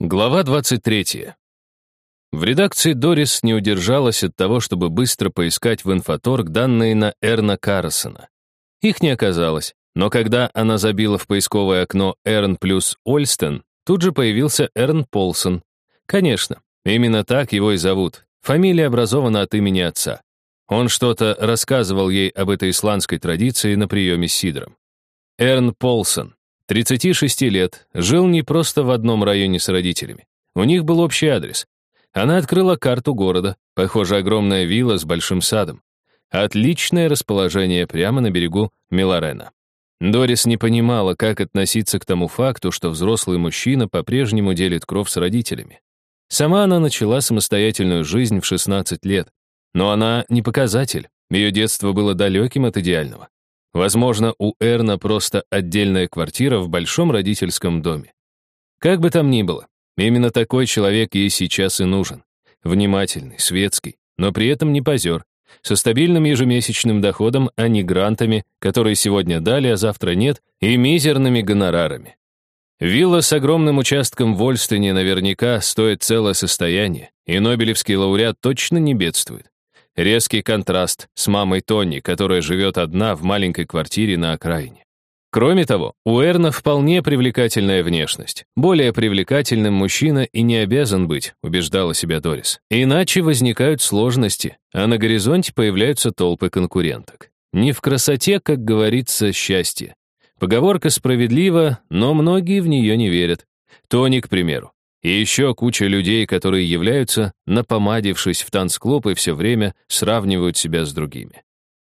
Глава 23. В редакции Дорис не удержалась от того, чтобы быстро поискать в инфоторг данные на Эрна Карсона. Их не оказалось, но когда она забила в поисковое окно Эрн плюс Ольстен, тут же появился Эрн Полсон. Конечно, именно так его и зовут. Фамилия образована от имени отца. Он что-то рассказывал ей об этой исландской традиции на приеме с Сидром. Эрн Полсон, 36 лет, жил не просто в одном районе с родителями. У них был общий адрес. Она открыла карту города, похоже, огромная вилла с большим садом. Отличное расположение прямо на берегу Миларена. Дорис не понимала, как относиться к тому факту, что взрослый мужчина по-прежнему делит кровь с родителями. Сама она начала самостоятельную жизнь в 16 лет. Но она не показатель. Ее детство было далеким от идеального. Возможно, у Эрна просто отдельная квартира в большом родительском доме. Как бы там ни было, именно такой человек ей сейчас и нужен. Внимательный, светский, но при этом не позер, со стабильным ежемесячным доходом, а не грантами, которые сегодня дали, а завтра нет, и мизерными гонорарами. Вилла с огромным участком в Ольстене наверняка стоит целое состояние, и Нобелевский лауреат точно не бедствует. Резкий контраст с мамой Тони, которая живет одна в маленькой квартире на окраине. Кроме того, у Эрна вполне привлекательная внешность. Более привлекательным мужчина и не обязан быть, убеждала себя Дорис. Иначе возникают сложности, а на горизонте появляются толпы конкуренток. Не в красоте, как говорится, счастье. Поговорка справедлива, но многие в нее не верят. Тони, к примеру. И еще куча людей, которые являются, напомадившись в танцклуб и все время сравнивают себя с другими.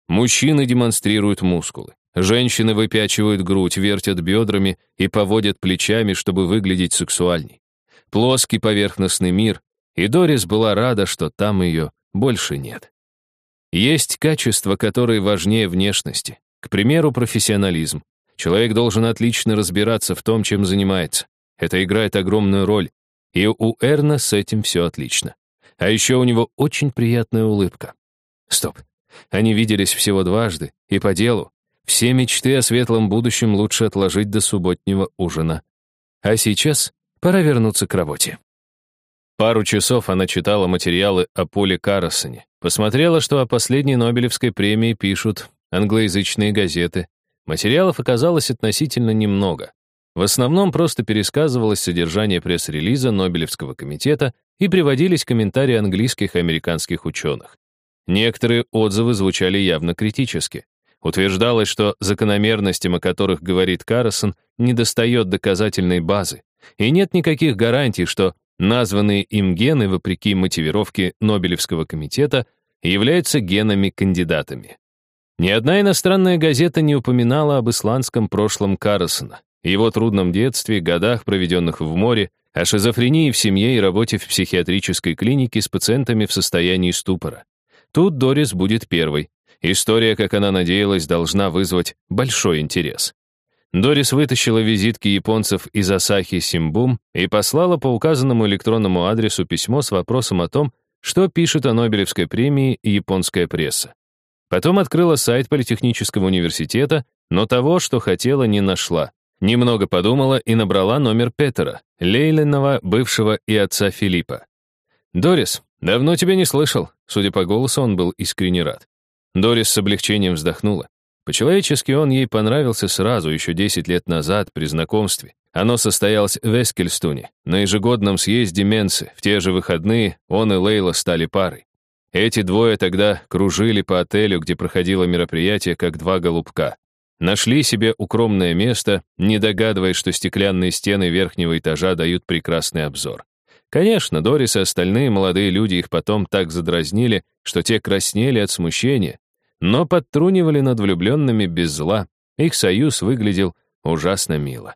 Мужчины демонстрируют мускулы. Женщины выпячивают грудь, вертят бедрами и поводят плечами, чтобы выглядеть сексуальней. Плоский поверхностный мир, и Дорис была рада, что там ее больше нет. Есть качества, которые важнее внешности. К примеру, профессионализм. Человек должен отлично разбираться в том, чем занимается. Это играет огромную роль, и у Эрна с этим все отлично. А еще у него очень приятная улыбка. Стоп. Они виделись всего дважды, и по делу. Все мечты о светлом будущем лучше отложить до субботнего ужина. А сейчас пора вернуться к работе. Пару часов она читала материалы о Поле Карросоне, посмотрела, что о последней Нобелевской премии пишут англоязычные газеты. Материалов оказалось относительно немного. В основном просто пересказывалось содержание пресс-релиза Нобелевского комитета и приводились комментарии английских и американских ученых. Некоторые отзывы звучали явно критически. Утверждалось, что закономерностям, о которых говорит Карсон, недостает доказательной базы, и нет никаких гарантий, что названные им гены, вопреки мотивировке Нобелевского комитета, являются генами-кандидатами. Ни одна иностранная газета не упоминала об исландском прошлом Карсона, его трудном детстве, годах, проведенных в море, о шизофрении в семье и работе в психиатрической клинике с пациентами в состоянии ступора. Тут Дорис будет первой. История, как она надеялась, должна вызвать большой интерес. Дорис вытащила визитки японцев из Асахи Симбум и послала по указанному электронному адресу письмо с вопросом о том, что пишет о Нобелевской премии японская пресса. Потом открыла сайт Политехнического университета, но того, что хотела, не нашла. Немного подумала и набрала номер Петера, Лейлиного, бывшего и отца Филиппа. «Дорис, давно тебя не слышал». Судя по голосу, он был искренне рад. Дорис с облегчением вздохнула. По-человечески он ей понравился сразу, еще 10 лет назад, при знакомстве. Оно состоялось в Эскельстуне, на ежегодном съезде Менсы. В те же выходные он и Лейла стали парой. Эти двое тогда кружили по отелю, где проходило мероприятие, как два голубка. Нашли себе укромное место, не догадываясь, что стеклянные стены верхнего этажа дают прекрасный обзор. Конечно, Дорис и остальные молодые люди их потом так задразнили, что те краснели от смущения, но подтрунивали над влюбленными без зла. Их союз выглядел ужасно мило.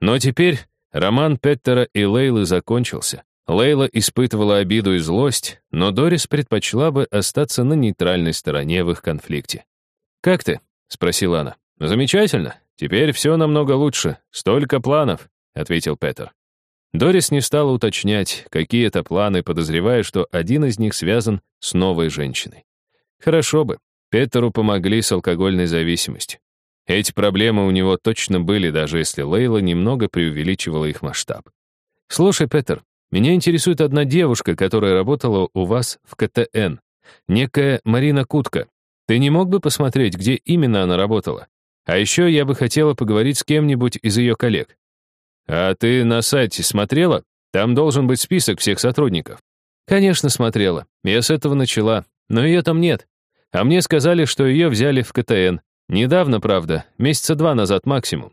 Но теперь роман Петтера и Лейлы закончился. Лейла испытывала обиду и злость, но Дорис предпочла бы остаться на нейтральной стороне в их конфликте. «Как ты?» — спросила она. «Замечательно. Теперь все намного лучше. Столько планов», — ответил Петер. Дорис не стала уточнять, какие это планы, подозревая, что один из них связан с новой женщиной. Хорошо бы. Петеру помогли с алкогольной зависимостью. Эти проблемы у него точно были, даже если Лейла немного преувеличивала их масштаб. Слушай, Петер, меня интересует одна девушка, которая работала у вас в КТН. Некая Марина Кутка. Ты не мог бы посмотреть, где именно она работала? А еще я бы хотела поговорить с кем-нибудь из ее коллег. А ты на сайте смотрела? Там должен быть список всех сотрудников. Конечно, смотрела. Я с этого начала. Но ее там нет. А мне сказали, что ее взяли в КТН. Недавно, правда, месяца два назад максимум.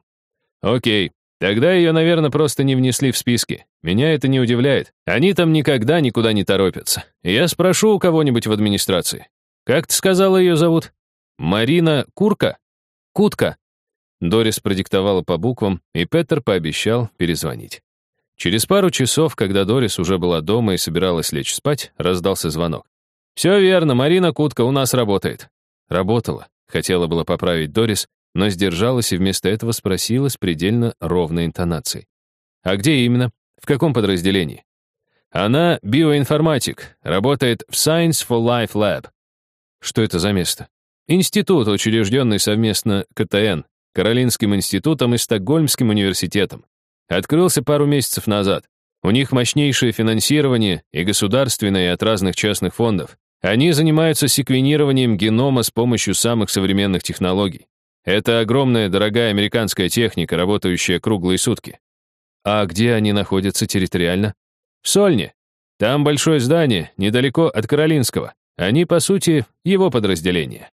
Окей, тогда ее, наверное, просто не внесли в списки. Меня это не удивляет. Они там никогда никуда не торопятся. Я спрошу у кого-нибудь в администрации. Как ты сказала ее зовут? Марина Курка? Кутка. Дорис продиктовала по буквам, и Петер пообещал перезвонить. Через пару часов, когда Дорис уже была дома и собиралась лечь спать, раздался звонок. «Все верно, Марина Кутка у нас работает». Работала. Хотела было поправить Дорис, но сдержалась и вместо этого спросила с предельно ровной интонацией. «А где именно? В каком подразделении?» «Она биоинформатик, работает в Science for Life Lab». «Что это за место?» «Институт, учрежденный совместно КТН, Каролинским институтом и Стокгольмским университетом. Открылся пару месяцев назад. У них мощнейшее финансирование и государственное, и от разных частных фондов. Они занимаются секвенированием генома с помощью самых современных технологий. Это огромная, дорогая американская техника, работающая круглые сутки. А где они находятся территориально? В Сольне. Там большое здание, недалеко от Каролинского. Они, по сути, его подразделение.